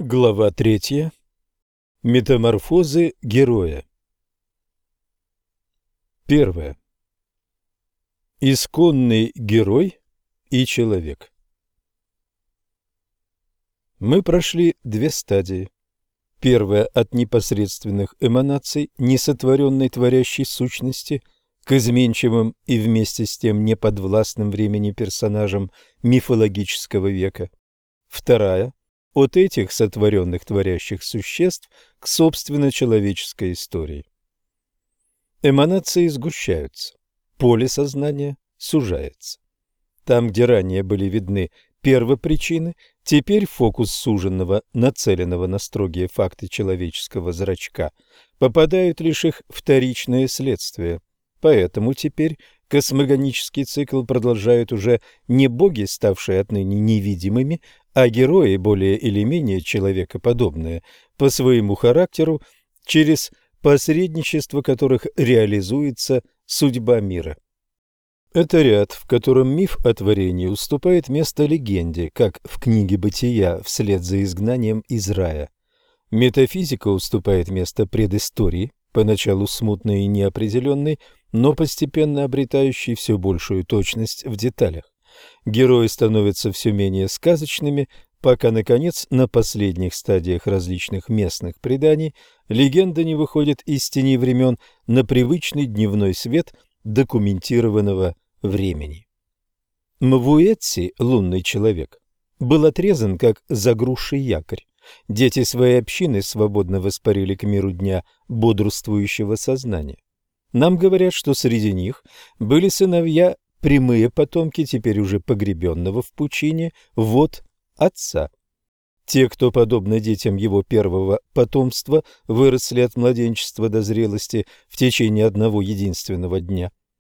Глава третья. Метаморфозы героя. Первое. Исконный герой и человек. Мы прошли две стадии. Первая от непосредственных эманаций несотворенной творящей сущности к изменчивым и вместе с тем неподвластным времени персонажам мифологического века. Вторая от этих сотворенных творящих существ к собственно человеческой истории. Эманации сгущаются, поле сознания сужается. Там, где ранее были видны первопричины, теперь фокус суженного, нацеленного на строгие факты человеческого зрачка, попадают лишь их вторичные следствия. Поэтому теперь космогонический цикл продолжают уже не боги, ставшие отныне невидимыми, а герои, более или менее человекоподобные по своему характеру, через посредничество которых реализуется судьба мира. Это ряд, в котором миф о творении уступает место легенде, как в книге «Бытия» вслед за изгнанием из рая. Метафизика уступает место предыстории, поначалу смутной и неопределенной, но постепенно обретающей все большую точность в деталях. Герои становятся все менее сказочными, пока, наконец, на последних стадиях различных местных преданий легенда не выходит из тени времен на привычный дневной свет документированного времени. Мвуэтси, лунный человек, был отрезан как загрузший якорь. Дети своей общины свободно воспарили к миру дня бодрствующего сознания. Нам говорят, что среди них были сыновья прямые потомки теперь уже погребенного в пучине, вот отца. Те, кто, подобно детям его первого потомства, выросли от младенчества до зрелости в течение одного единственного дня.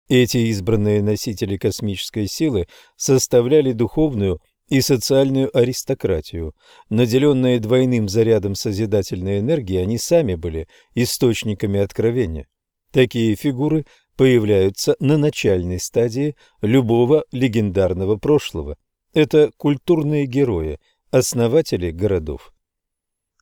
Эти избранные носители космической силы составляли духовную и социальную аристократию. Наделенные двойным зарядом созидательной энергии, они сами были источниками откровения. Такие фигуры появляются на начальной стадии любого легендарного прошлого. Это культурные герои, основатели городов.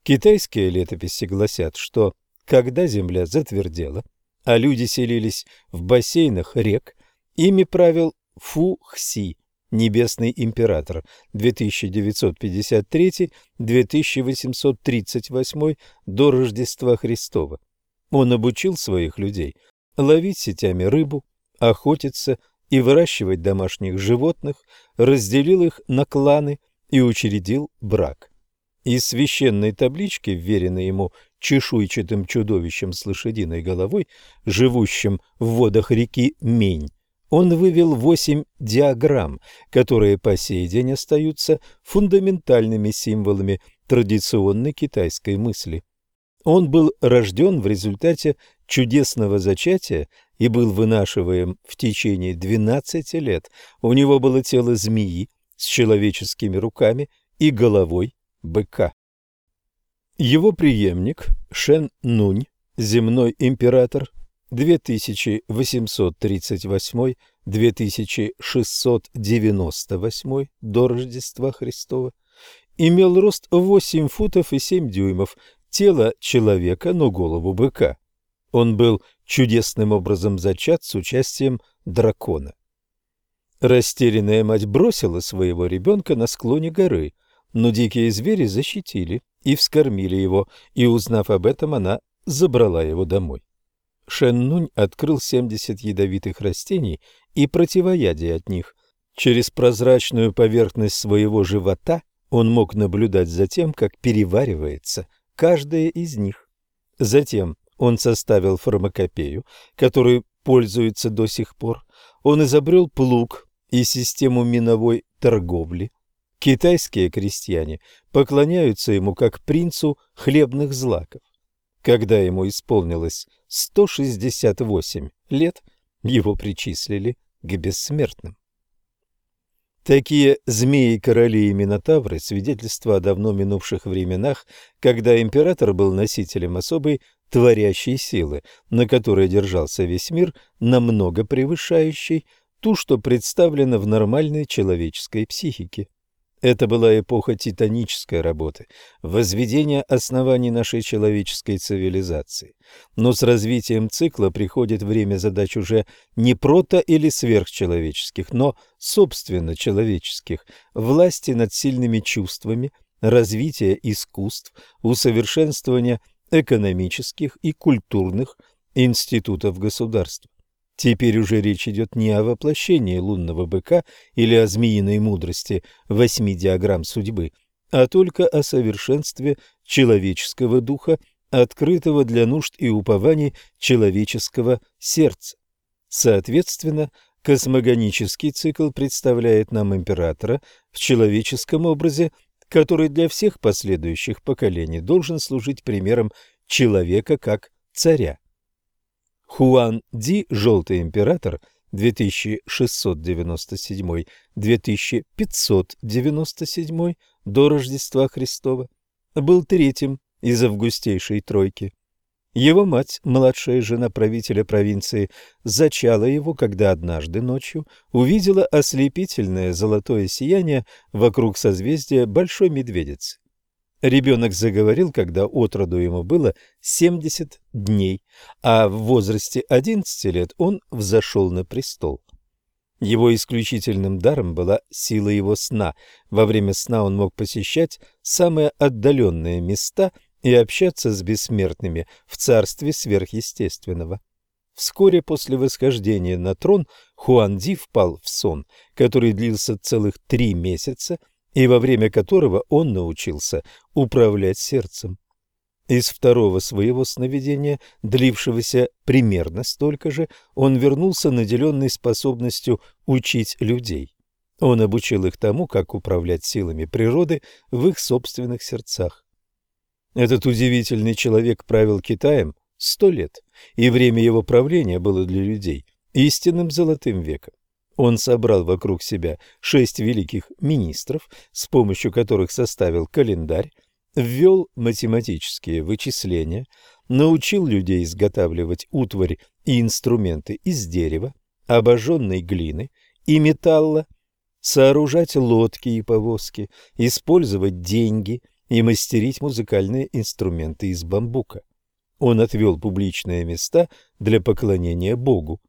Китайские летописи гласят, что когда земля затвердела, а люди селились в бассейнах рек, ими правил Фу-Хси, небесный император 2953-2838 до Рождества Христова. Он обучил своих людей ловить сетями рыбу, охотиться и выращивать домашних животных, разделил их на кланы и учредил брак. Из священной таблички, вверенной ему чешуйчатым чудовищем с лошадиной головой, живущим в водах реки Мень, он вывел восемь диаграмм, которые по сей день остаются фундаментальными символами традиционной китайской мысли. Он был рожден в результате чудесного зачатия и был вынашиваем в течение 12 лет. У него было тело змеи с человеческими руками и головой быка. Его преемник Шен Нунь, земной император, 2838-2698 до Рождества Христова, имел рост 8 футов и 7 дюймов, тело человека, но голову быка. Он был чудесным образом зачат с участием дракона. Растерянная мать бросила своего ребенка на склоне горы, но дикие звери защитили и вскормили его, и, узнав об этом, она забрала его домой. Шеннунь открыл 70 ядовитых растений и противоядие от них. Через прозрачную поверхность своего живота он мог наблюдать за тем, как переваривается каждая из них. Затем он составил фармакопею, которой пользуется до сих пор. Он изобрел плуг и систему миновой торговли. Китайские крестьяне поклоняются ему как принцу хлебных злаков. Когда ему исполнилось 168 лет, его причислили к бессмертным. Такие змеи-короли и минотавры – свидетельство о давно минувших временах, когда император был носителем особой творящей силы, на которой держался весь мир, намного превышающей ту, что представлено в нормальной человеческой психике. Это была эпоха титанической работы, возведения оснований нашей человеческой цивилизации. Но с развитием цикла приходит время задач уже не прото- или сверхчеловеческих, но собственно человеческих, власти над сильными чувствами, развития искусств, усовершенствования экономических и культурных институтов государства. Теперь уже речь идет не о воплощении лунного быка или о змеиной мудрости восьми диаграмм судьбы, а только о совершенстве человеческого духа, открытого для нужд и упований человеческого сердца. Соответственно, космогонический цикл представляет нам императора в человеческом образе, который для всех последующих поколений должен служить примером человека как царя. Хуан Ди, Желтый император, 2697-2597 до Рождества Христова, был третьим из августейшей тройки. Его мать, младшая жена правителя провинции, зачала его, когда однажды ночью увидела ослепительное золотое сияние вокруг созвездия Большой Медведицы. Ребенок заговорил, когда от роду ему было 70 дней, а в возрасте 11 лет он взошел на престол. Его исключительным даром была сила его сна. Во время сна он мог посещать самые отдаленные места и общаться с бессмертными в царстве сверхъестественного. Вскоре после восхождения на трон Хуанди впал в сон, который длился целых три месяца – и во время которого он научился управлять сердцем. Из второго своего сновидения, длившегося примерно столько же, он вернулся наделенный способностью учить людей. Он обучил их тому, как управлять силами природы в их собственных сердцах. Этот удивительный человек правил Китаем сто лет, и время его правления было для людей истинным золотым веком. Он собрал вокруг себя шесть великих министров, с помощью которых составил календарь, ввел математические вычисления, научил людей изготавливать утварь и инструменты из дерева, обожженной глины и металла, сооружать лодки и повозки, использовать деньги и мастерить музыкальные инструменты из бамбука. Он отвел публичные места для поклонения Богу,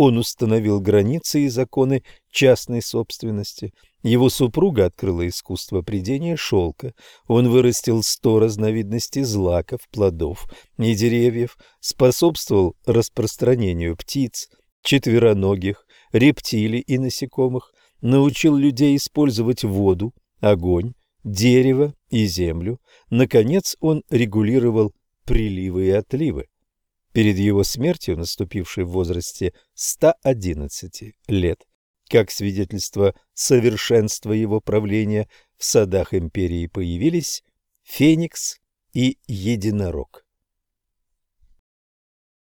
он установил границы и законы частной собственности. Его супруга открыла искусство придения шелка. Он вырастил сто разновидностей злаков, плодов и деревьев, способствовал распространению птиц, четвероногих, рептилий и насекомых, научил людей использовать воду, огонь, дерево и землю. Наконец он регулировал приливы и отливы перед его смертью, наступившей в возрасте 111 лет, как свидетельство совершенства его правления, в садах империи появились феникс и единорог.